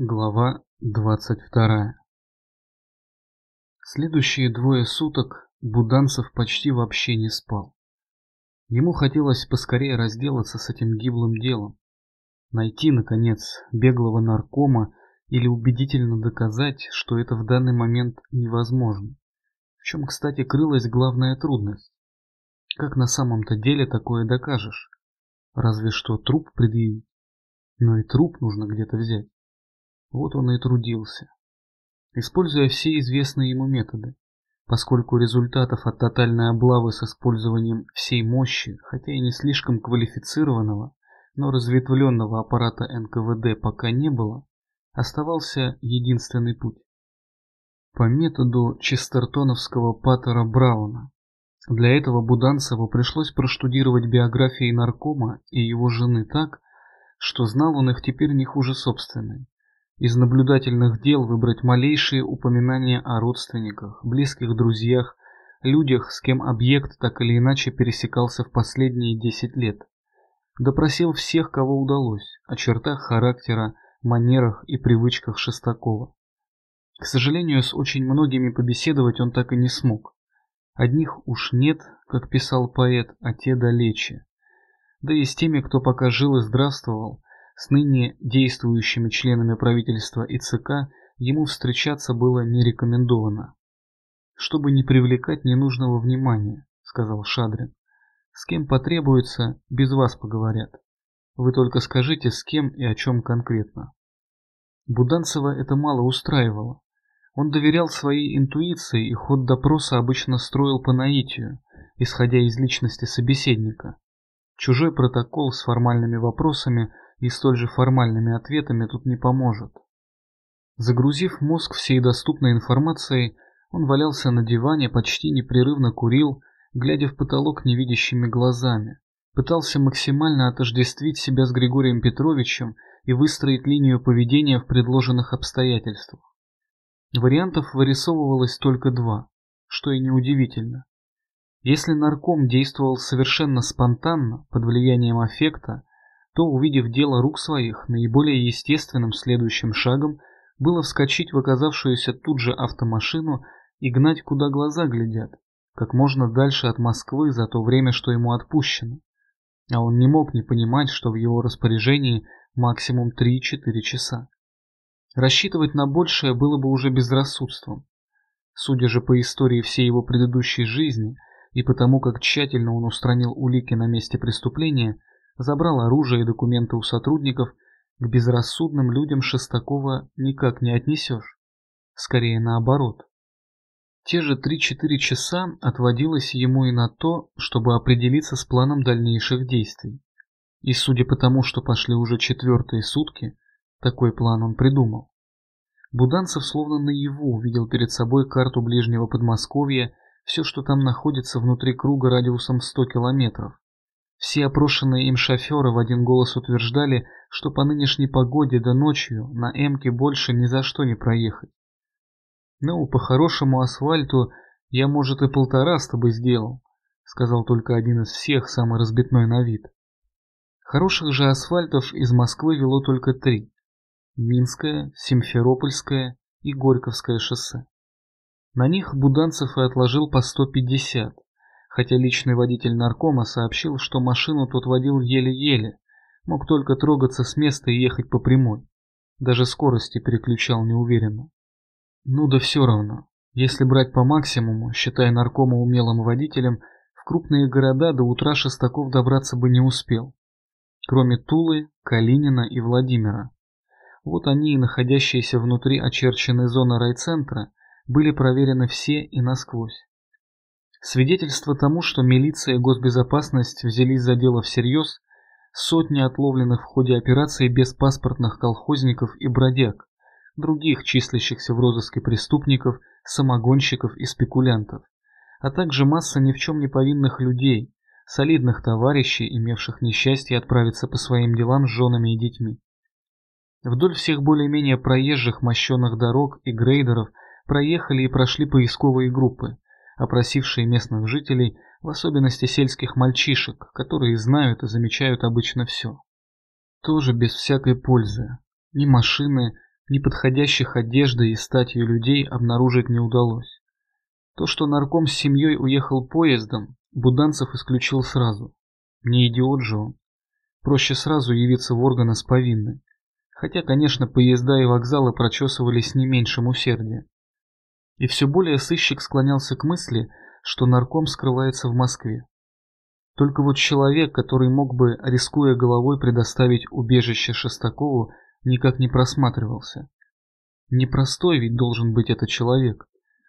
Глава 22 Следующие двое суток Буданцев почти вообще не спал. Ему хотелось поскорее разделаться с этим гиблым делом, найти, наконец, беглого наркома или убедительно доказать, что это в данный момент невозможно. В чем, кстати, крылась главная трудность. Как на самом-то деле такое докажешь? Разве что труп предъявить. Но и труп нужно где-то взять. Вот он и трудился, используя все известные ему методы, поскольку результатов от тотальной облавы с использованием всей мощи, хотя и не слишком квалифицированного, но разветвленного аппарата НКВД пока не было, оставался единственный путь. По методу честертоновского паттера Брауна. Для этого Буданцеву пришлось проштудировать биографии наркома и его жены так, что знал он их теперь не хуже собственной из наблюдательных дел выбрать малейшие упоминания о родственниках, близких друзьях, людях, с кем объект так или иначе пересекался в последние 10 лет. Допросил всех, кого удалось, о чертах характера, манерах и привычках Шестакова. К сожалению, с очень многими побеседовать он так и не смог. Одних уж нет, как писал поэт, а те далече. Да и с теми, кто пока жил и здравствовал, с ныне действующими членами правительства и ЦК ему встречаться было не рекомендовано. «Чтобы не привлекать ненужного внимания», — сказал Шадрин. «С кем потребуется, без вас поговорят. Вы только скажите, с кем и о чем конкретно». Буданцева это мало устраивало. Он доверял своей интуиции и ход допроса обычно строил по наитию, исходя из личности собеседника. Чужой протокол с формальными вопросами – и столь же формальными ответами тут не поможет. Загрузив мозг всей доступной информацией, он валялся на диване, почти непрерывно курил, глядя в потолок невидящими глазами. Пытался максимально отождествить себя с Григорием Петровичем и выстроить линию поведения в предложенных обстоятельствах. Вариантов вырисовывалось только два, что и неудивительно. Если нарком действовал совершенно спонтанно, под влиянием аффекта, то, увидев дело рук своих, наиболее естественным следующим шагом было вскочить в оказавшуюся тут же автомашину и гнать, куда глаза глядят, как можно дальше от Москвы за то время, что ему отпущено. А он не мог не понимать, что в его распоряжении максимум 3-4 часа. Рассчитывать на большее было бы уже безрассудством. Судя же по истории всей его предыдущей жизни и потому, как тщательно он устранил улики на месте преступления, забрал оружие и документы у сотрудников, к безрассудным людям Шестакова никак не отнесешь. Скорее наоборот. Те же 3-4 часа отводилось ему и на то, чтобы определиться с планом дальнейших действий. И судя по тому, что пошли уже четвертые сутки, такой план он придумал. Буданцев словно наяву увидел перед собой карту ближнего Подмосковья, все, что там находится внутри круга радиусом 100 километров. Все опрошенные им шоферы в один голос утверждали, что по нынешней погоде до ночью на Эмке больше ни за что не проехать. «Ну, по хорошему асфальту я, может, и полтора с тобой сделал», сказал только один из всех, самый разбитной на вид. Хороших же асфальтов из Москвы вело только три. Минское, Симферопольское и Горьковское шоссе. На них Буданцев и отложил по 150, хотя личный водитель наркома сообщил, что машину тот водил еле-еле, мог только трогаться с места и ехать по прямой. Даже скорости переключал неуверенно. Ну да все равно. Если брать по максимуму, считая наркома умелым водителем, в крупные города до утра Шестаков добраться бы не успел. Кроме Тулы, Калинина и Владимира. Вот они и находящиеся внутри очерченной зоны райцентра были проверены все и насквозь. Свидетельство тому, что милиция и госбезопасность взялись за дело всерьез, сотни отловленных в ходе операции беспаспортных колхозников и бродяг, других числящихся в розыске преступников, самогонщиков и спекулянтов, а также масса ни в чем не повинных людей, солидных товарищей, имевших несчастье отправиться по своим делам с женами и детьми. Вдоль всех более-менее проезжих мощенных дорог и грейдеров проехали и прошли поисковые группы, опросившие местных жителей, в особенности сельских мальчишек, которые знают и замечают обычно все. Тоже без всякой пользы. Ни машины, неподходящих одеждой и статью людей обнаружить не удалось. То, что нарком с семьей уехал поездом, Буданцев исключил сразу. Не идиот же он. Проще сразу явиться в органы с повинной. Хотя, конечно, поезда и вокзалы прочесывались не меньшим усердием. И все более сыщик склонялся к мысли, что нарком скрывается в Москве. Только вот человек, который мог бы, рискуя головой, предоставить убежище Шестакову, никак не просматривался. Непростой ведь должен быть этот человек.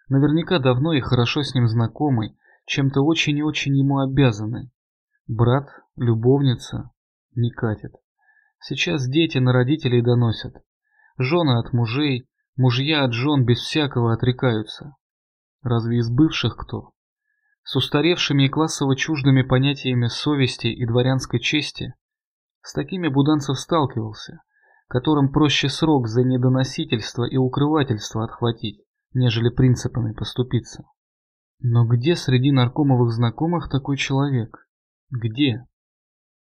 Наверняка давно и хорошо с ним знакомый, чем-то очень и очень ему обязанный. Брат, любовница, не катит. Сейчас дети на родителей доносят. Жены от мужей, мужья от жен без всякого отрекаются. Разве из бывших кто? С устаревшими и классово чуждыми понятиями совести и дворянской чести? С такими Буданцев сталкивался, которым проще срок за недоносительство и укрывательство отхватить, нежели принципами поступиться. Но где среди наркомовых знакомых такой человек? Где?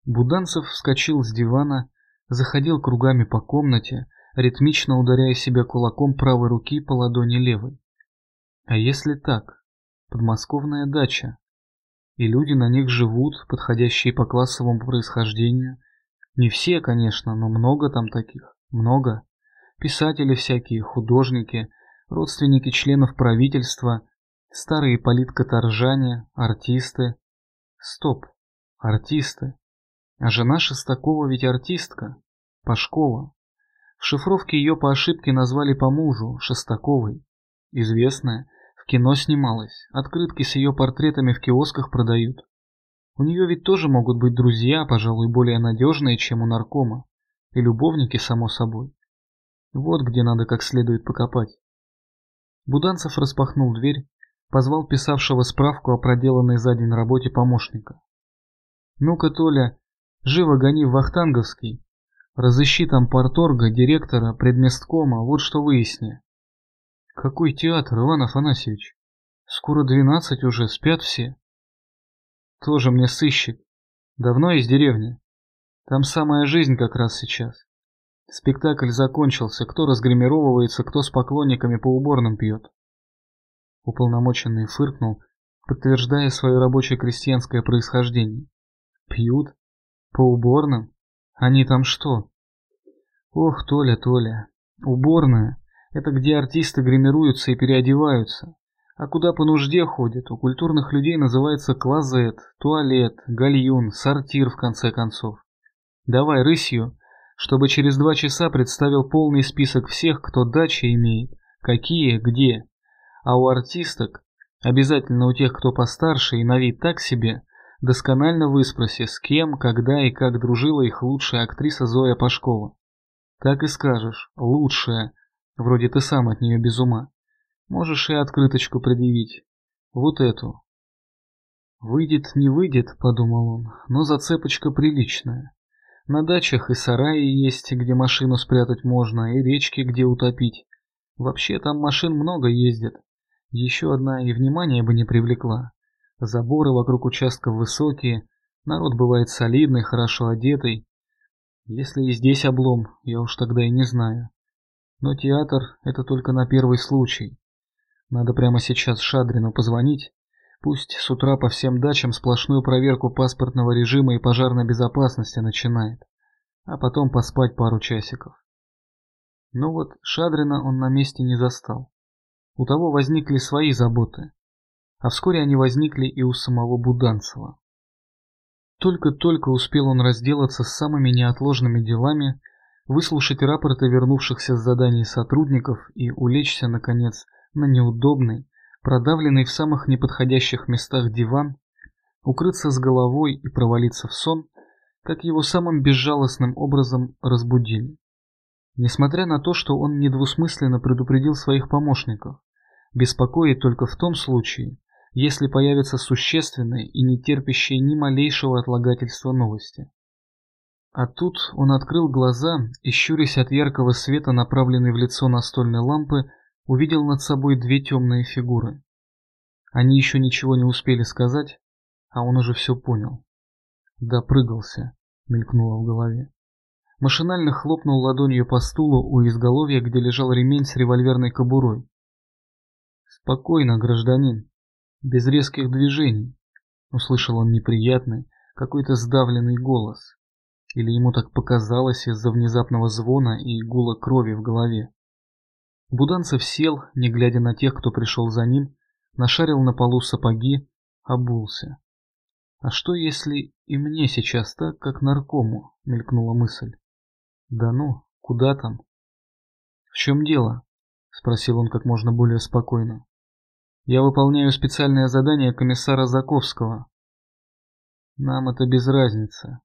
Буданцев вскочил с дивана, заходил кругами по комнате, ритмично ударяя себя кулаком правой руки по ладони левой. А если так? Подмосковная дача. И люди на них живут, подходящие по классовому происхождению. Не все, конечно, но много там таких. Много. Писатели всякие, художники, родственники членов правительства, старые политкоторжане, артисты. Стоп. Артисты. А жена Шестакова ведь артистка. Пашкова. В шифровке ее по ошибке назвали по мужу, Шестаковой. Известная, в кино снималась, открытки с ее портретами в киосках продают. У нее ведь тоже могут быть друзья, пожалуй, более надежные, чем у наркома. И любовники, само собой. Вот где надо как следует покопать. Буданцев распахнул дверь, позвал писавшего справку о проделанной за день работе помощника. «Ну-ка, Толя, живо гони в Вахтанговский, Разыщи там порторга, директора, предместкома, вот что выясни. Какой театр, Иван Афанасьевич? Скоро двенадцать уже, спят все. Тоже мне сыщик. Давно из деревни. Там самая жизнь как раз сейчас. Спектакль закончился, кто разгримировывается, кто с поклонниками по уборным пьет. Уполномоченный фыркнул, подтверждая свое рабочее крестьянское происхождение. Пьют? По уборным? Они там что? Ох, Толя, Толя, уборная – это где артисты гримируются и переодеваются. А куда по нужде ходят, у культурных людей называется клозет, туалет, гальюн, сортир в конце концов. Давай рысью, чтобы через два часа представил полный список всех, кто дачи имеет, какие, где. А у артисток, обязательно у тех, кто постарше и на вид так себе – Досконально выспроси, с кем, когда и как дружила их лучшая актриса Зоя Пашкова. Так и скажешь, лучшая, вроде ты сам от нее без ума. Можешь и открыточку предъявить. Вот эту. Выйдет, не выйдет, подумал он, но зацепочка приличная. На дачах и сараи есть, где машину спрятать можно, и речки, где утопить. Вообще там машин много ездит. Еще одна и внимание бы не привлекла. Заборы вокруг участков высокие, народ бывает солидный, хорошо одетый. Если и здесь облом, я уж тогда и не знаю. Но театр — это только на первый случай. Надо прямо сейчас Шадрину позвонить. Пусть с утра по всем дачам сплошную проверку паспортного режима и пожарной безопасности начинает. А потом поспать пару часиков. Но вот Шадрина он на месте не застал. У того возникли свои заботы а вскоре они возникли и у самого Буданцева. Только-только успел он разделаться с самыми неотложными делами, выслушать рапорты вернувшихся с заданий сотрудников и улечься, наконец, на неудобный, продавленный в самых неподходящих местах диван, укрыться с головой и провалиться в сон, как его самым безжалостным образом разбудили. Несмотря на то, что он недвусмысленно предупредил своих помощников, беспокоит только в том случае, если появятся существенные и не терпящие ни малейшего отлагательства новости. А тут он открыл глаза и, щурясь от яркого света, направленной в лицо настольной лампы, увидел над собой две темные фигуры. Они еще ничего не успели сказать, а он уже все понял. «Допрыгался», — мелькнуло в голове. Машинально хлопнул ладонью по стулу у изголовья, где лежал ремень с револьверной кобурой. «Спокойно, гражданин, без резких движений», — услышал он неприятный, какой-то сдавленный голос. Или ему так показалось из-за внезапного звона и гула крови в голове. Буданцев сел, не глядя на тех, кто пришел за ним, нашарил на полу сапоги, обулся. «А что, если и мне сейчас так, как наркому?» — мелькнула мысль. «Да ну, куда там?» «В чем дело?» — спросил он как можно более спокойно. «Я выполняю специальное задание комиссара Заковского». «Нам это без разницы.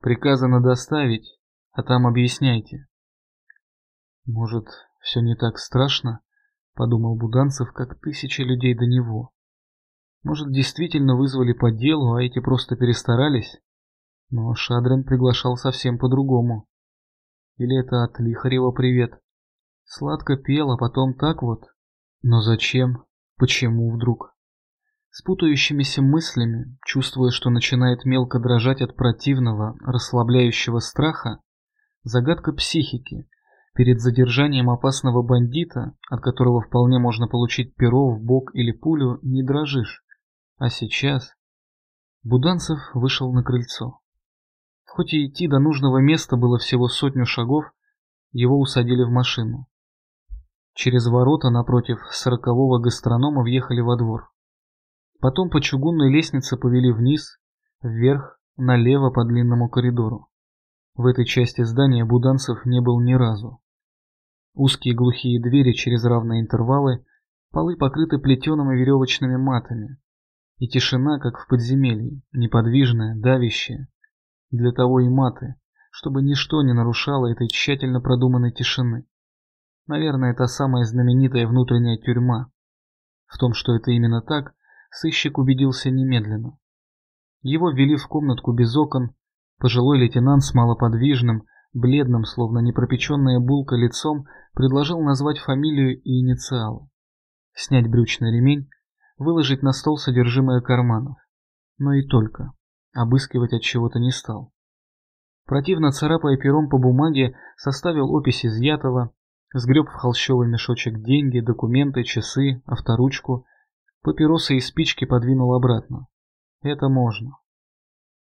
Приказано доставить, а там объясняйте». «Может, все не так страшно?» — подумал Буданцев, как тысяча людей до него. «Может, действительно вызвали по делу, а эти просто перестарались?» Но Шадрин приглашал совсем по-другому. Или это от Лихарева привет? Сладко пел, а потом так вот. Но зачем? Почему вдруг? С путающимися мыслями, чувствуя, что начинает мелко дрожать от противного, расслабляющего страха, загадка психики, перед задержанием опасного бандита, от которого вполне можно получить перо в бок или пулю, не дрожишь. А сейчас... Буданцев вышел на крыльцо. Хоть и идти до нужного места было всего сотню шагов, его усадили в машину. Через ворота напротив сорокового гастронома въехали во двор. Потом по чугунной лестнице повели вниз, вверх, налево по длинному коридору. В этой части здания Буданцев не был ни разу. Узкие глухие двери через равные интервалы, полы покрыты плетеными веревочными матами. И тишина, как в подземелье, неподвижная, давящая. Для того и маты, чтобы ничто не нарушало этой тщательно продуманной тишины. Наверное, это самая знаменитая внутренняя тюрьма. В том, что это именно так, сыщик убедился немедленно. Его ввели в комнатку без окон, пожилой лейтенант с малоподвижным, бледным, словно непропеченная булка лицом, предложил назвать фамилию и инициалы. Снять брючный ремень, выложить на стол содержимое карманов. Но и только обыскивать от чего-то не стал. Противно царапая пером по бумаге, составил опись изъятого, сгреб в холщовый мешочек деньги, документы, часы, авторучку, папиросы и спички подвинул обратно. Это можно.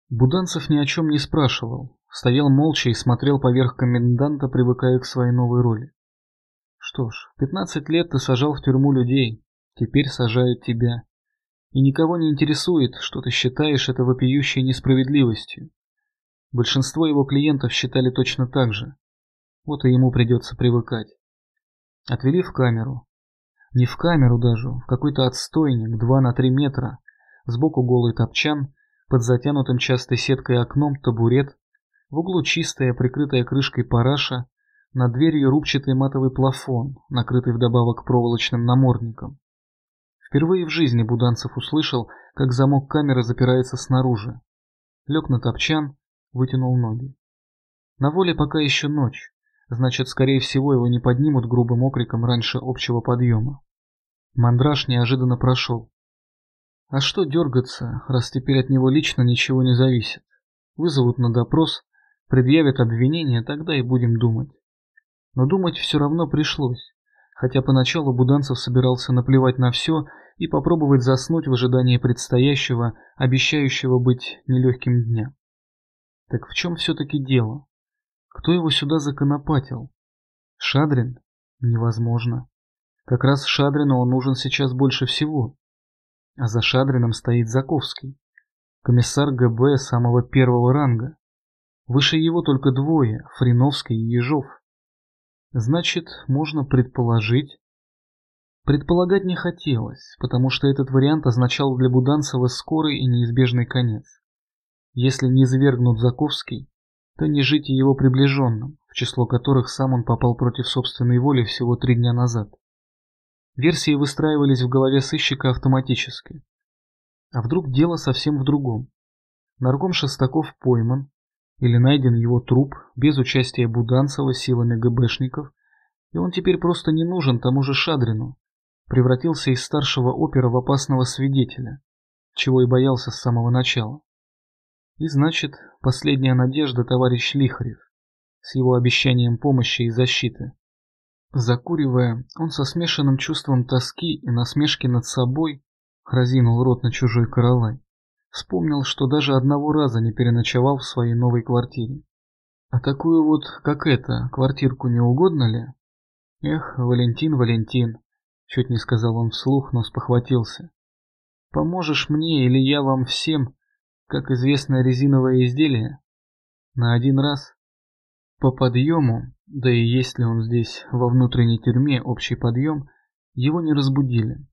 Буданцев ни о чем не спрашивал, стоял молча и смотрел поверх коменданта, привыкая к своей новой роли. Что ж, пятнадцать лет ты сажал в тюрьму людей, теперь сажают тебя и никого не интересует, что ты считаешь это вопиющей несправедливостью. Большинство его клиентов считали точно так же. Вот и ему придется привыкать. Отвели в камеру. Не в камеру даже, в какой-то отстойник, 2 на 3 метра. Сбоку голый топчан, под затянутым частой сеткой окном табурет, в углу чистая, прикрытая крышкой параша, над дверью рубчатый матовый плафон, накрытый вдобавок проволочным намордником. Впервые в жизни Буданцев услышал, как замок камеры запирается снаружи. Лег на топчан, вытянул ноги. На воле пока еще ночь, значит, скорее всего, его не поднимут грубым окриком раньше общего подъема. Мандраж неожиданно прошел. А что дергаться, раз теперь от него лично ничего не зависит? Вызовут на допрос, предъявят обвинение, тогда и будем думать. Но думать все равно пришлось хотя поначалу Буданцев собирался наплевать на все и попробовать заснуть в ожидании предстоящего, обещающего быть нелегким дня. Так в чем все-таки дело? Кто его сюда законопатил? Шадрин? Невозможно. Как раз Шадрину он нужен сейчас больше всего. А за Шадрином стоит Заковский, комиссар ГБ самого первого ранга. Выше его только двое, Фриновский и Ежов. Значит, можно предположить... Предполагать не хотелось, потому что этот вариант означал для Буданцева скорый и неизбежный конец. Если не извергнут Заковский, то не жить и его приближенным, в число которых сам он попал против собственной воли всего три дня назад. Версии выстраивались в голове сыщика автоматически. А вдруг дело совсем в другом? Нарком Шестаков пойман, или найден его труп без участия Буданцева силами ГБшников, и он теперь просто не нужен тому же Шадрину, превратился из старшего опера в опасного свидетеля, чего и боялся с самого начала. И значит, последняя надежда товарищ Лихарев. с его обещанием помощи и защиты. Закуривая, он со смешанным чувством тоски и насмешки над собой разинул рот на чужой каравай. Вспомнил, что даже одного раза не переночевал в своей новой квартире. А такую вот, как эта, квартирку не угодно ли? Эх, Валентин, Валентин, чуть не сказал он вслух, но спохватился. Поможешь мне или я вам всем, как известное резиновое изделие? На один раз? По подъему, да и есть ли он здесь во внутренней тюрьме общий подъем, его не разбудили.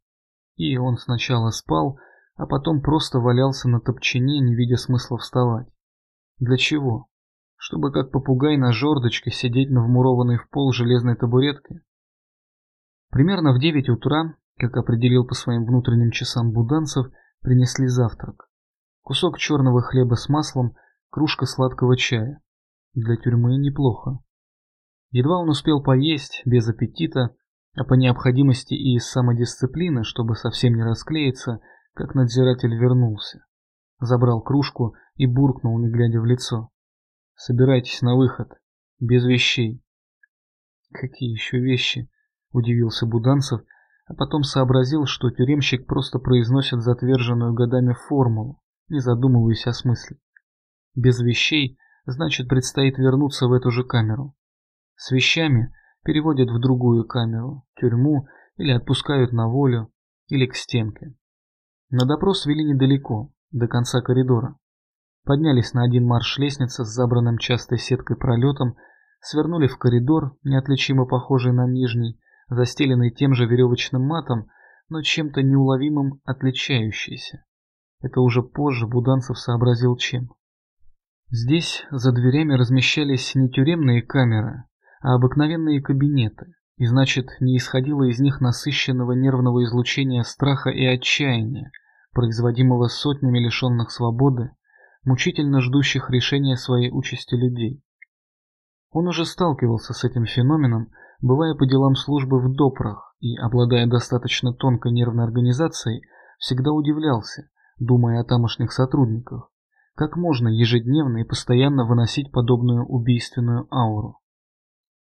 И он сначала спал, а потом просто валялся на топчине, не видя смысла вставать. Для чего? Чтобы как попугай на жердочке сидеть на вмурованной в пол железной табуретке? Примерно в девять утра, как определил по своим внутренним часам буданцев, принесли завтрак. Кусок черного хлеба с маслом, кружка сладкого чая. Для тюрьмы неплохо. Едва он успел поесть, без аппетита, а по необходимости и из самодисциплины, чтобы совсем не расклеиться, как надзиратель вернулся. Забрал кружку и буркнул, не глядя в лицо. «Собирайтесь на выход. Без вещей». «Какие еще вещи?» – удивился Буданцев, а потом сообразил, что тюремщик просто произносит затверженную годами формулу, не задумываясь о смысле. Без вещей значит предстоит вернуться в эту же камеру. С вещами переводят в другую камеру, тюрьму или отпускают на волю, или к стенке. На допрос вели недалеко, до конца коридора. Поднялись на один марш лестницы с забранным частой сеткой пролетом, свернули в коридор, неотличимо похожий на нижний, застеленный тем же веревочным матом, но чем-то неуловимым отличающийся. Это уже позже Буданцев сообразил чем. Здесь за дверями размещались не тюремные камеры, а обыкновенные кабинеты, и значит не исходило из них насыщенного нервного излучения страха и отчаяния, производимого сотнями лишенных свободы, мучительно ждущих решения своей участи людей. Он уже сталкивался с этим феноменом, бывая по делам службы в допрах и, обладая достаточно тонкой нервной организацией, всегда удивлялся, думая о тамошних сотрудниках, как можно ежедневно и постоянно выносить подобную убийственную ауру.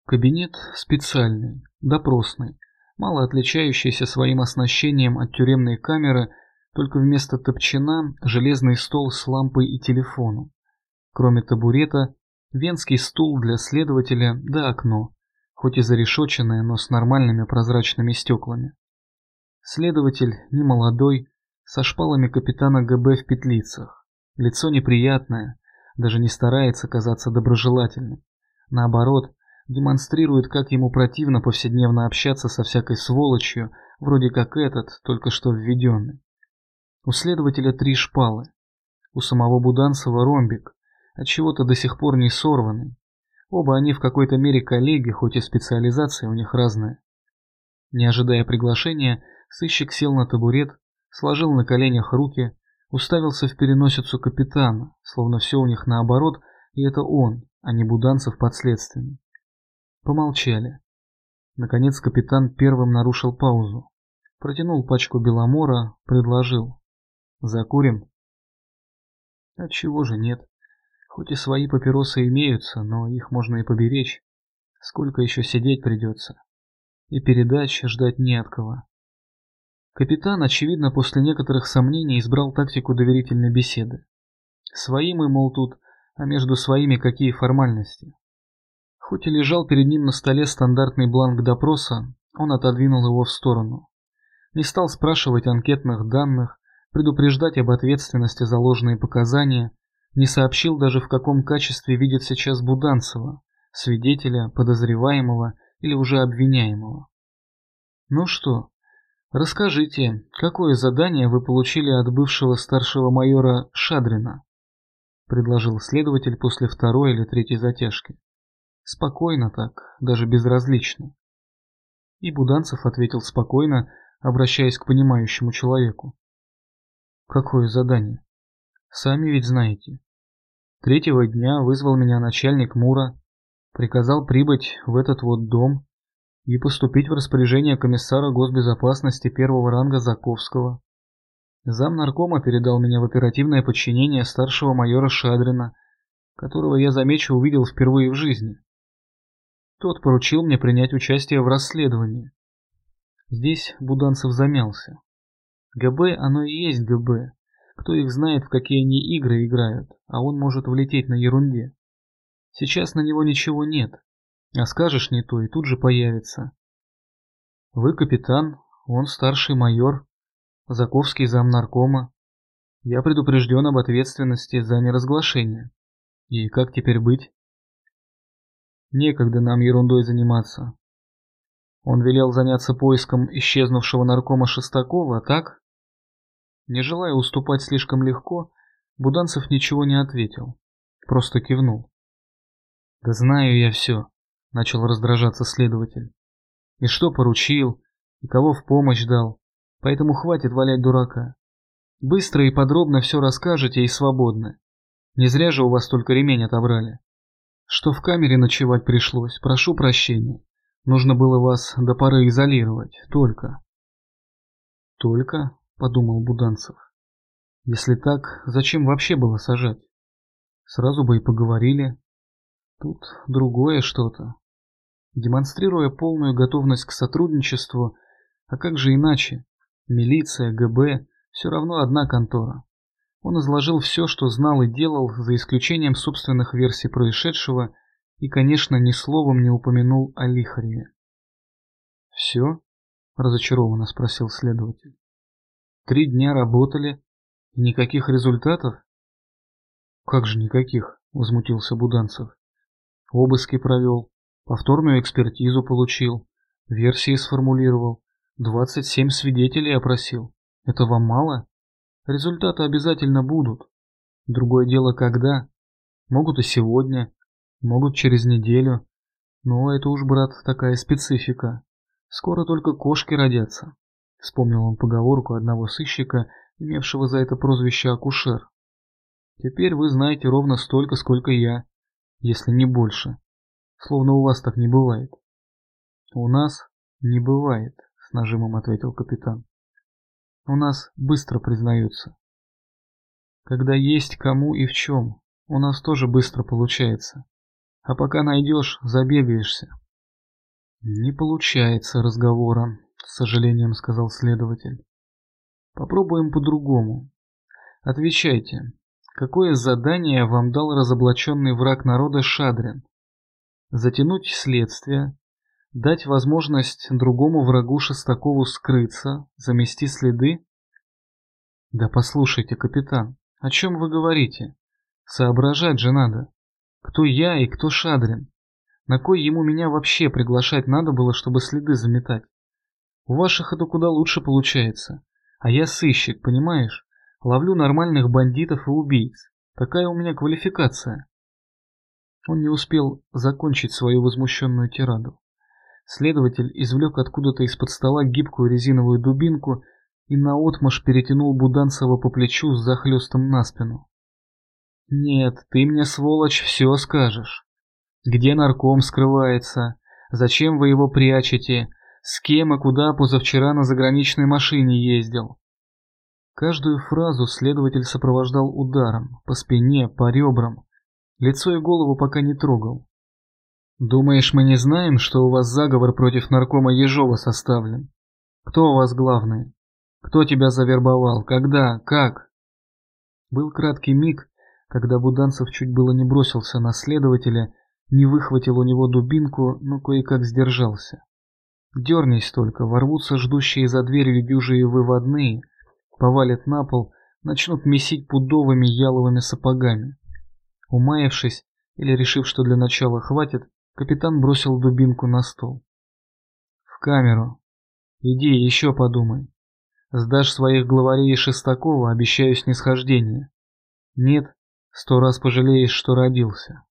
Кабинет специальный, допросный, мало отличающийся своим оснащением от тюремной камеры только вместо топчина железный стол с лампой и телефоном. Кроме табурета, венский стул для следователя да окно, хоть и зарешоченное, но с нормальными прозрачными стеклами. Следователь, немолодой, со шпалами капитана ГБ в петлицах. Лицо неприятное, даже не старается казаться доброжелательным. Наоборот, демонстрирует, как ему противно повседневно общаться со всякой сволочью, вроде как этот, только что введенный. У следователя три шпалы. У самого Буданцева ромбик, от чего-то до сих пор не сорванный. Оба они в какой-то мере коллеги, хоть и специализация у них разная. Не ожидая приглашения, сыщик сел на табурет, сложил на коленях руки, уставился в переносицу капитана, словно все у них наоборот, и это он, а не Буданцев подследственный. Помолчали. Наконец капитан первым нарушил паузу. Протянул пачку беломора, предложил. Закурим? А чего же нет? Хоть и свои папиросы имеются, но их можно и поберечь. Сколько еще сидеть придется. И передач ждать не от кого. Капитан, очевидно, после некоторых сомнений избрал тактику доверительной беседы. Свои мы, мол, тут, а между своими какие формальности. Хоть и лежал перед ним на столе стандартный бланк допроса, он отодвинул его в сторону. Не стал спрашивать анкетных данных, предупреждать об ответственности за ложные показания, не сообщил даже в каком качестве видит сейчас Буданцева, свидетеля, подозреваемого или уже обвиняемого. Ну что, расскажите, какое задание вы получили от бывшего старшего майора Шадрина? предложил следователь после второй или третьей затяжки. Спокойно так, даже безразлично. И Буданцев ответил спокойно, обращаясь к понимающему человеку. Какое задание? Сами ведь знаете. Третьего дня вызвал меня начальник Мура, приказал прибыть в этот вот дом и поступить в распоряжение комиссара госбезопасности первого ранга Заковского. Зам наркома передал меня в оперативное подчинение старшего майора Шадрина, которого я, замечу, увидел впервые в жизни, Тот поручил мне принять участие в расследовании. Здесь Буданцев замялся. ГБ оно и есть ГБ. Кто их знает, в какие они игры играют, а он может влететь на ерунде. Сейчас на него ничего нет, а скажешь не то и тут же появится. Вы капитан, он старший майор, Заковский замнаркома. Я предупрежден об ответственности за неразглашение. И как теперь быть? Некогда нам ерундой заниматься. Он велел заняться поиском исчезнувшего наркома Шестакова, так? Не желая уступать слишком легко, Буданцев ничего не ответил, просто кивнул. «Да знаю я все», — начал раздражаться следователь. «И что поручил, и кого в помощь дал, поэтому хватит валять дурака. Быстро и подробно все расскажете и свободны. Не зря же у вас только ремень отобрали. Что в камере ночевать пришлось, прошу прощения. Нужно было вас до поры изолировать, только. Только, подумал Буданцев. Если так, зачем вообще было сажать? Сразу бы и поговорили. Тут другое что-то. Демонстрируя полную готовность к сотрудничеству, а как же иначе? Милиция, ГБ, все равно одна контора. Он изложил все, что знал и делал, за исключением собственных версий происшедшего, и, конечно, ни словом не упомянул о Лихареве. «Все?» – разочарованно спросил следователь. «Три дня работали, и никаких результатов?» «Как же никаких?» – возмутился Буданцев. «Обыски провел, повторную экспертизу получил, версии сформулировал, 27 свидетелей опросил. Это вам мало?» Результаты обязательно будут. Другое дело, когда. Могут и сегодня, могут через неделю. Но это уж, брат, такая специфика. Скоро только кошки родятся. Вспомнил он поговорку одного сыщика, имевшего за это прозвище акушер. Теперь вы знаете ровно столько, сколько я, если не больше. Словно у вас так не бывает. У нас не бывает, с нажимом ответил капитан у нас быстро признаются. Когда есть кому и в чем, у нас тоже быстро получается. А пока найдешь, забегаешься. Не получается разговора, с сожалением сказал следователь. Попробуем по-другому. Отвечайте, какое задание вам дал разоблаченный враг народа Шадрин? Затянуть следствие, Дать возможность другому врагу Шестакову скрыться, замести следы? Да послушайте, капитан, о чем вы говорите? Соображать же надо. Кто я и кто Шадрин? На кой ему меня вообще приглашать надо было, чтобы следы заметать? У ваших это куда лучше получается. А я сыщик, понимаешь? Ловлю нормальных бандитов и убийц. Такая у меня квалификация. Он не успел закончить свою возмущенную тираду. Следователь извлек откуда-то из-под стола гибкую резиновую дубинку и наотмашь перетянул Буданцева по плечу с захлестом на спину. «Нет, ты мне, сволочь, все скажешь. Где нарком скрывается? Зачем вы его прячете? С кем и куда позавчера на заграничной машине ездил?» Каждую фразу следователь сопровождал ударом, по спине, по ребрам. Лицо и голову пока не трогал. Думаешь, мы не знаем, что у вас заговор против наркома Ежова составлен? Кто у вас главный? Кто тебя завербовал? Когда? Как? Был краткий миг, когда Буданцев чуть было не бросился на следователя, не выхватил у него дубинку, но кое-как сдержался. Дернись только, ворвутся ждущие за дверью дюжие выводные, повалят на пол, начнут месить пудовыми яловыми сапогами. Умаявшись или решив, что для начала хватит, Капитан бросил дубинку на стол. В камеру. Иди, еще подумай. Сдашь своих главарей Шестакова, обещаю снисхождение. Нет, сто раз пожалеешь, что родился.